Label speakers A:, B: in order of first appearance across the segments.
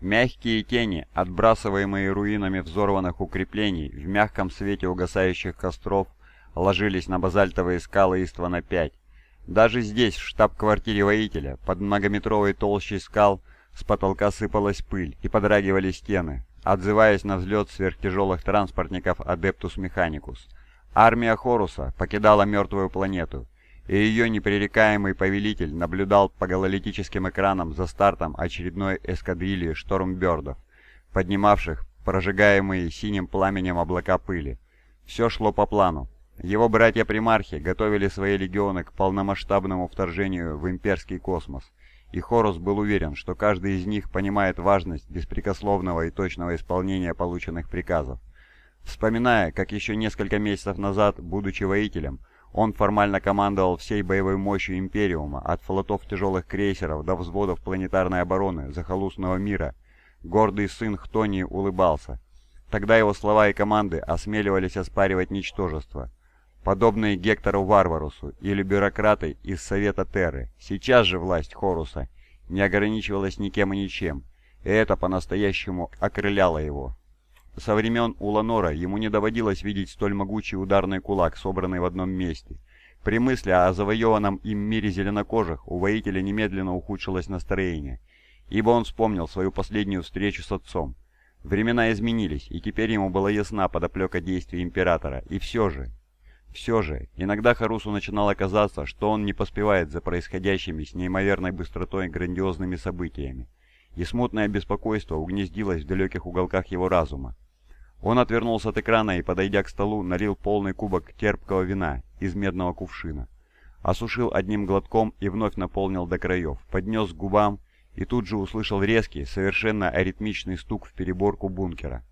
A: Мягкие тени, отбрасываемые руинами взорванных укреплений, в мягком свете угасающих костров, ложились на базальтовые скалы Иствана-5. Даже здесь, в штаб-квартире воителя, под многометровой толщей скал, с потолка сыпалась пыль и подрагивали стены, отзываясь на взлет сверхтяжелых транспортников Адептус Механикус. Армия Хоруса покидала мертвую планету, и ее непререкаемый повелитель наблюдал по гололитическим экранам за стартом очередной эскадрильи штормбердов, поднимавших прожигаемые синим пламенем облака пыли. Все шло по плану. Его братья-примархи готовили свои легионы к полномасштабному вторжению в имперский космос, и Хорус был уверен, что каждый из них понимает важность беспрекословного и точного исполнения полученных приказов. Вспоминая, как еще несколько месяцев назад, будучи воителем, он формально командовал всей боевой мощью Империума, от флотов тяжелых крейсеров до взводов планетарной обороны захолустного мира. Гордый сын Хтонии улыбался. Тогда его слова и команды осмеливались оспаривать ничтожество, подобные Гектору Варварусу или бюрократы из Совета Терры. Сейчас же власть Хоруса не ограничивалась никем и ничем, и это по-настоящему окрыляло его. Со времен Уланора ему не доводилось видеть столь могучий ударный кулак, собранный в одном месте. При мысли о завоеванном им мире зеленокожих у воителя немедленно ухудшилось настроение, ибо он вспомнил свою последнюю встречу с отцом. Времена изменились, и теперь ему была ясна подоплека действий Императора, и все же... Все же, иногда Харусу начинало казаться, что он не поспевает за происходящими с неимоверной быстротой грандиозными событиями, и смутное беспокойство угнездилось в далеких уголках его разума. Он отвернулся от экрана и, подойдя к столу, налил полный кубок терпкого вина из медного кувшина. Осушил одним глотком и вновь наполнил до краев, поднес к губам и тут же услышал резкий, совершенно аритмичный стук в переборку бункера.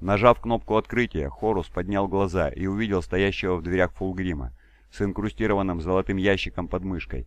A: Нажав кнопку открытия, Хорус поднял глаза и увидел стоящего в дверях Фулгрима с инкрустированным золотым ящиком под мышкой.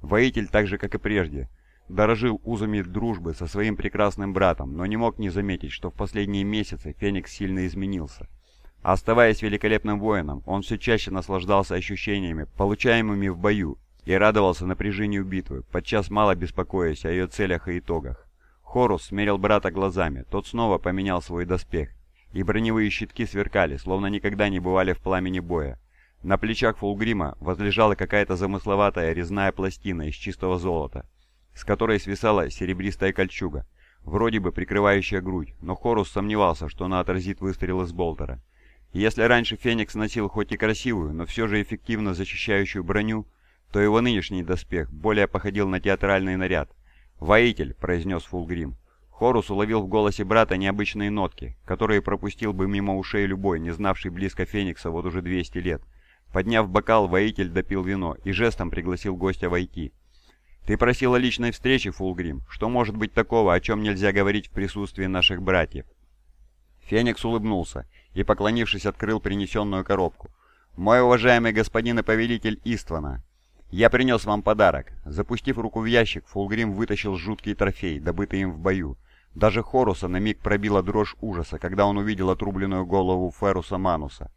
A: Воитель, так же как и прежде, дорожил узами дружбы со своим прекрасным братом, но не мог не заметить, что в последние месяцы Феникс сильно изменился. Оставаясь великолепным воином, он все чаще наслаждался ощущениями, получаемыми в бою, и радовался напряжению битвы, подчас мало беспокоясь о ее целях и итогах. Хорус смерил брата глазами, тот снова поменял свой доспех, и броневые щитки сверкали, словно никогда не бывали в пламени боя. На плечах Фулгрима возлежала какая-то замысловатая резная пластина из чистого золота, с которой свисала серебристая кольчуга, вроде бы прикрывающая грудь, но Хорус сомневался, что она отразит выстрел из болтера. Если раньше Феникс носил хоть и красивую, но все же эффективно защищающую броню, то его нынешний доспех более походил на театральный наряд. «Воитель», — произнес Фулгрим. Хорус уловил в голосе брата необычные нотки, которые пропустил бы мимо ушей любой, не знавший близко Феникса вот уже 200 лет. Подняв бокал, воитель допил вино и жестом пригласил гостя войти. «Ты просил о личной встрече, Фулгрим. Что может быть такого, о чем нельзя говорить в присутствии наших братьев?» Феникс улыбнулся и, поклонившись, открыл принесенную коробку. «Мой уважаемый господин и повелитель Иствана, я принес вам подарок». Запустив руку в ящик, Фулгрим вытащил жуткий трофей, добытый им в бою. Даже Хоруса на миг пробила дрожь ужаса, когда он увидел отрубленную голову Феруса Мануса.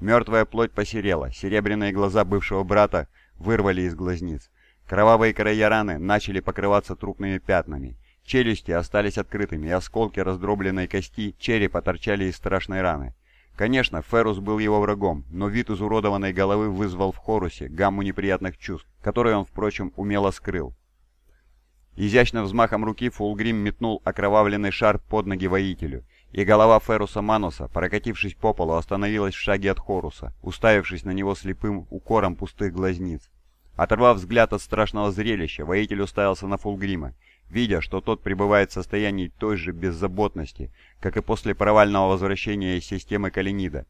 A: Мертвая плоть посерела, серебряные глаза бывшего брата вырвали из глазниц. Кровавые края раны начали покрываться трупными пятнами. Челюсти остались открытыми, и осколки раздробленной кости черепа торчали из страшной раны. Конечно, Ферус был его врагом, но вид изуродованной головы вызвал в Хорусе гамму неприятных чувств, которые он, впрочем, умело скрыл. Изящным взмахом руки Фулгрим метнул окровавленный шар под ноги воителю, и голова Феруса Мануса, прокатившись по полу, остановилась в шаге от Хоруса, уставившись на него слепым укором пустых глазниц. Оторвав взгляд от страшного зрелища, воитель уставился на Фулгрима, видя, что тот пребывает в состоянии той же беззаботности, как и после провального возвращения из системы Калинида,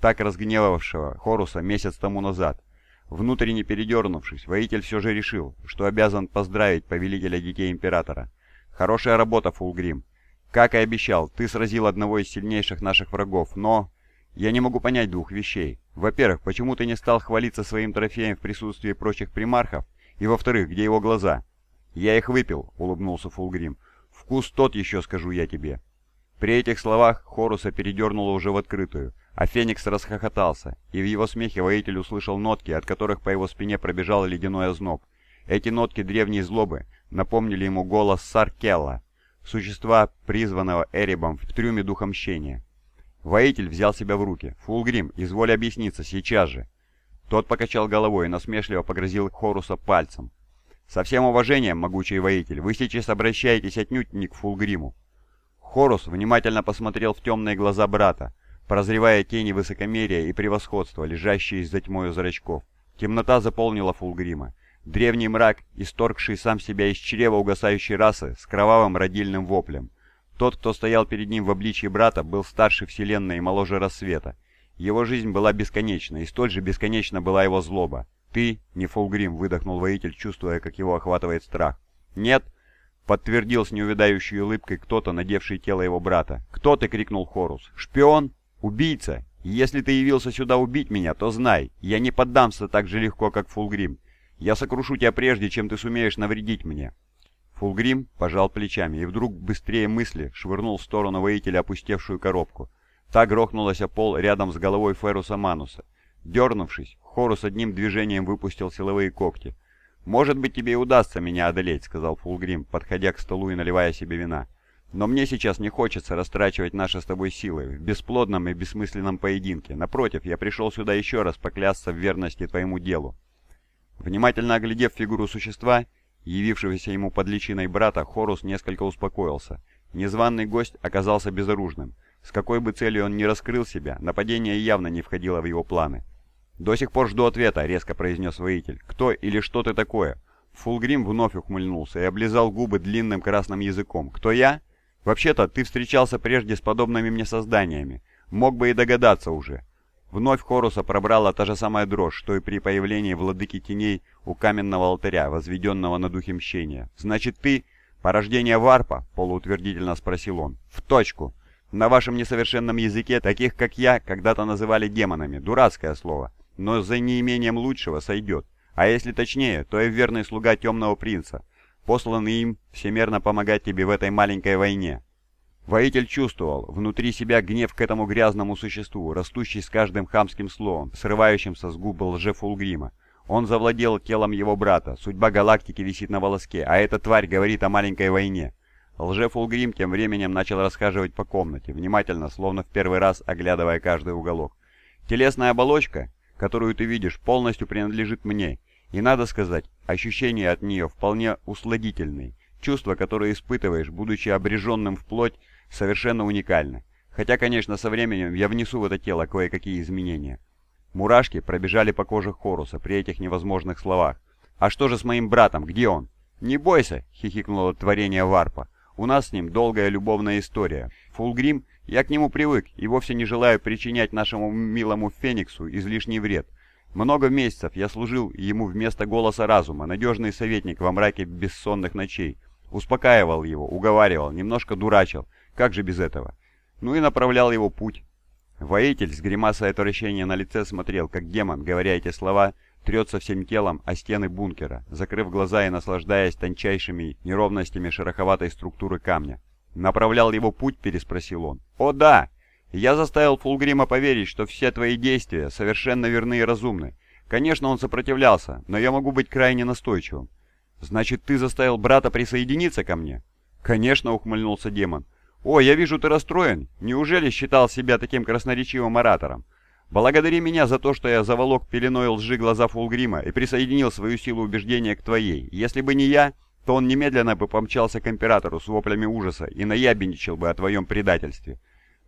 A: так разгневавшего Хоруса месяц тому назад. Внутренне передернувшись, воитель все же решил, что обязан поздравить повелителя детей Императора. «Хорошая работа, Фулгрим. Как и обещал, ты сразил одного из сильнейших наших врагов, но...» Я не могу понять двух вещей. Во-первых, почему ты не стал хвалиться своим трофеем в присутствии прочих примархов? И во-вторых, где его глаза? Я их выпил, улыбнулся Фулгрим. Вкус тот еще, скажу я тебе. При этих словах Хоруса передернуло уже в открытую, а Феникс расхохотался, и в его смехе воитель услышал нотки, от которых по его спине пробежал ледяной озноб. Эти нотки древней злобы напомнили ему голос Саркелла, существа, призванного Эребом в трюме духа мщения. Воитель взял себя в руки. «Фулгрим, изволь объясниться, сейчас же!» Тот покачал головой и насмешливо погрозил Хоруса пальцем. «Со всем уважением, могучий воитель, вы сейчас обращаетесь отнюдь не к Фулгриму». Хорус внимательно посмотрел в темные глаза брата, прозревая тени высокомерия и превосходства, лежащие из-за тьмою зрачков. Темнота заполнила Фулгрима. Древний мрак, исторгший сам себя из чрева угасающей расы, с кровавым родильным воплем. Тот, кто стоял перед ним в обличии брата, был старше Вселенной и моложе рассвета. Его жизнь была бесконечна, и столь же бесконечна была его злоба. «Ты не Фулгрим», — выдохнул воитель, чувствуя, как его охватывает страх. «Нет», — подтвердил с неувядающей улыбкой кто-то, надевший тело его брата. «Кто ты?» — крикнул Хорус. «Шпион? Убийца? Если ты явился сюда убить меня, то знай, я не поддамся так же легко, как Фулгрим. Я сокрушу тебя прежде, чем ты сумеешь навредить мне». Фулгрим пожал плечами и вдруг быстрее мысли швырнул в сторону воителя опустевшую коробку. Та грохнулась о пол рядом с головой Феруса Мануса. Дернувшись, Хорус одним движением выпустил силовые когти. «Может быть, тебе и удастся меня одолеть», — сказал Фулгрим, подходя к столу и наливая себе вина. «Но мне сейчас не хочется растрачивать наши с тобой силы в бесплодном и бессмысленном поединке. Напротив, я пришел сюда еще раз поклясться в верности твоему делу». Внимательно оглядев фигуру существа, явившегося ему под личиной брата, Хорус несколько успокоился. Незваный гость оказался безоружным. С какой бы целью он ни раскрыл себя, нападение явно не входило в его планы. «До сих пор жду ответа», — резко произнес воитель. «Кто или что ты такое?» Фулгрим вновь ухмыльнулся и облизал губы длинным красным языком. «Кто я?» «Вообще-то, ты встречался прежде с подобными мне созданиями. Мог бы и догадаться уже. Вновь Хоруса пробрала та же самая дрожь, что и при появлении владыки теней у каменного алтаря, возведенного на духе мщения. «Значит, ты — порождение варпа?» — полуутвердительно спросил он. «В точку. На вашем несовершенном языке таких, как я, когда-то называли демонами. Дурацкое слово. Но за неимением лучшего сойдет. А если точнее, то я верный слуга темного принца, посланный им всемерно помогать тебе в этой маленькой войне. Воитель чувствовал внутри себя гнев к этому грязному существу, растущий с каждым хамским словом, срывающимся с губ лжефулгрима. Он завладел телом его брата, судьба галактики висит на волоске, а эта тварь говорит о маленькой войне. Лжефулгрим тем временем начал расхаживать по комнате, внимательно, словно в первый раз оглядывая каждый уголок. «Телесная оболочка, которую ты видишь, полностью принадлежит мне, и, надо сказать, ощущения от нее вполне усладительные. Чувства, которые испытываешь, будучи обреженным в плоть, совершенно уникальны. Хотя, конечно, со временем я внесу в это тело кое-какие изменения. Мурашки пробежали по коже Хоруса при этих невозможных словах. «А что же с моим братом? Где он?» «Не бойся!» — хихикнуло творение Варпа. «У нас с ним долгая любовная история. Фулгрим, я к нему привык и вовсе не желаю причинять нашему милому Фениксу излишний вред. Много месяцев я служил ему вместо голоса разума, надежный советник во мраке бессонных ночей. Успокаивал его, уговаривал, немножко дурачил, как же без этого? Ну и направлял его путь. Воитель с гримасой отвращения на лице смотрел, как демон, говоря эти слова, трется всем телом о стены бункера, закрыв глаза и наслаждаясь тончайшими неровностями шероховатой структуры камня. «Направлял его путь?» – переспросил он. «О да! Я заставил Фулгрима поверить, что все твои действия совершенно верны и разумны. Конечно, он сопротивлялся, но я могу быть крайне настойчивым. Значит, ты заставил брата присоединиться ко мне?» «Конечно», — ухмыльнулся демон. «О, я вижу, ты расстроен. Неужели считал себя таким красноречивым оратором? Благодари меня за то, что я заволок пеленой лжи глаза Фулгрима и присоединил свою силу убеждения к твоей. Если бы не я, то он немедленно бы помчался к императору с воплями ужаса и наябеничал бы о твоем предательстве.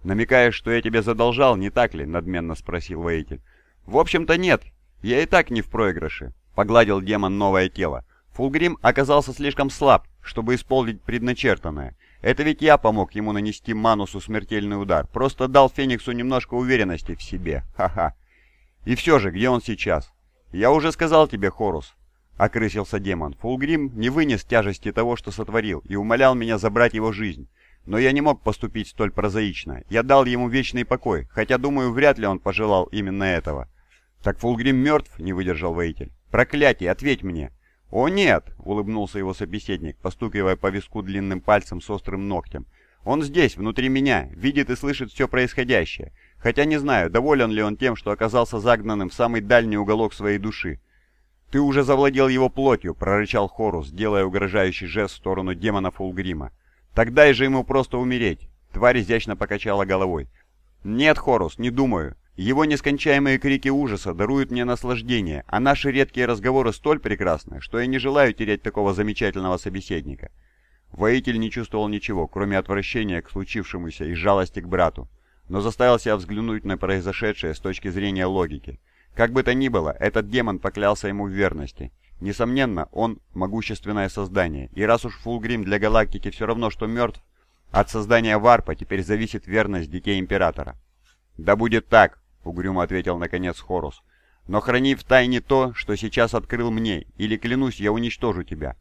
A: «Намекаешь, что я тебе задолжал, не так ли?» — надменно спросил воитель. «В общем-то нет. Я и так не в проигрыше», — погладил демон новое тело. Фулгрим оказался слишком слаб, чтобы исполнить предначертанное. Это ведь я помог ему нанести Манусу смертельный удар. Просто дал Фениксу немножко уверенности в себе. Ха-ха. И все же, где он сейчас? Я уже сказал тебе, Хорус. Окрысился демон. Фулгрим не вынес тяжести того, что сотворил, и умолял меня забрать его жизнь. Но я не мог поступить столь прозаично. Я дал ему вечный покой, хотя, думаю, вряд ли он пожелал именно этого. «Так Фулгрим мертв?» — не выдержал воитель. «Проклятие, ответь мне!» «О нет!» — улыбнулся его собеседник, постукивая по виску длинным пальцем с острым ногтем. «Он здесь, внутри меня, видит и слышит все происходящее, хотя не знаю, доволен ли он тем, что оказался загнанным в самый дальний уголок своей души». «Ты уже завладел его плотью!» — прорычал Хорус, делая угрожающий жест в сторону демона Фулгрима. Тогда и же ему просто умереть. Тварь изящно покачала головой. «Нет, Хорус, не думаю. Его нескончаемые крики ужаса даруют мне наслаждение, а наши редкие разговоры столь прекрасны, что я не желаю терять такого замечательного собеседника». Воитель не чувствовал ничего, кроме отвращения к случившемуся и жалости к брату, но заставил себя взглянуть на произошедшее с точки зрения логики. Как бы то ни было, этот демон поклялся ему в верности. Несомненно, он могущественное создание, и раз уж Фулгрим для галактики все равно, что мертв, от создания варпа теперь зависит верность детей Императора. «Да будет так», — угрюмо ответил наконец Хорус. «Но храни в тайне то, что сейчас открыл мне, или, клянусь, я уничтожу тебя».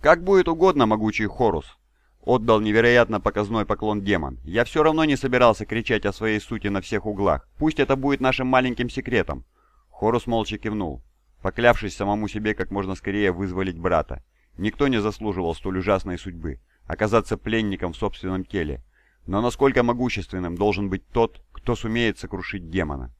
A: «Как будет угодно, могучий Хорус», — отдал невероятно показной поклон демон. «Я все равно не собирался кричать о своей сути на всех углах. Пусть это будет нашим маленьким секретом». Хорус молча кивнул, поклявшись самому себе как можно скорее вызволить брата. Никто не заслуживал столь ужасной судьбы оказаться пленником в собственном теле. Но насколько могущественным должен быть тот, кто сумеет сокрушить демона?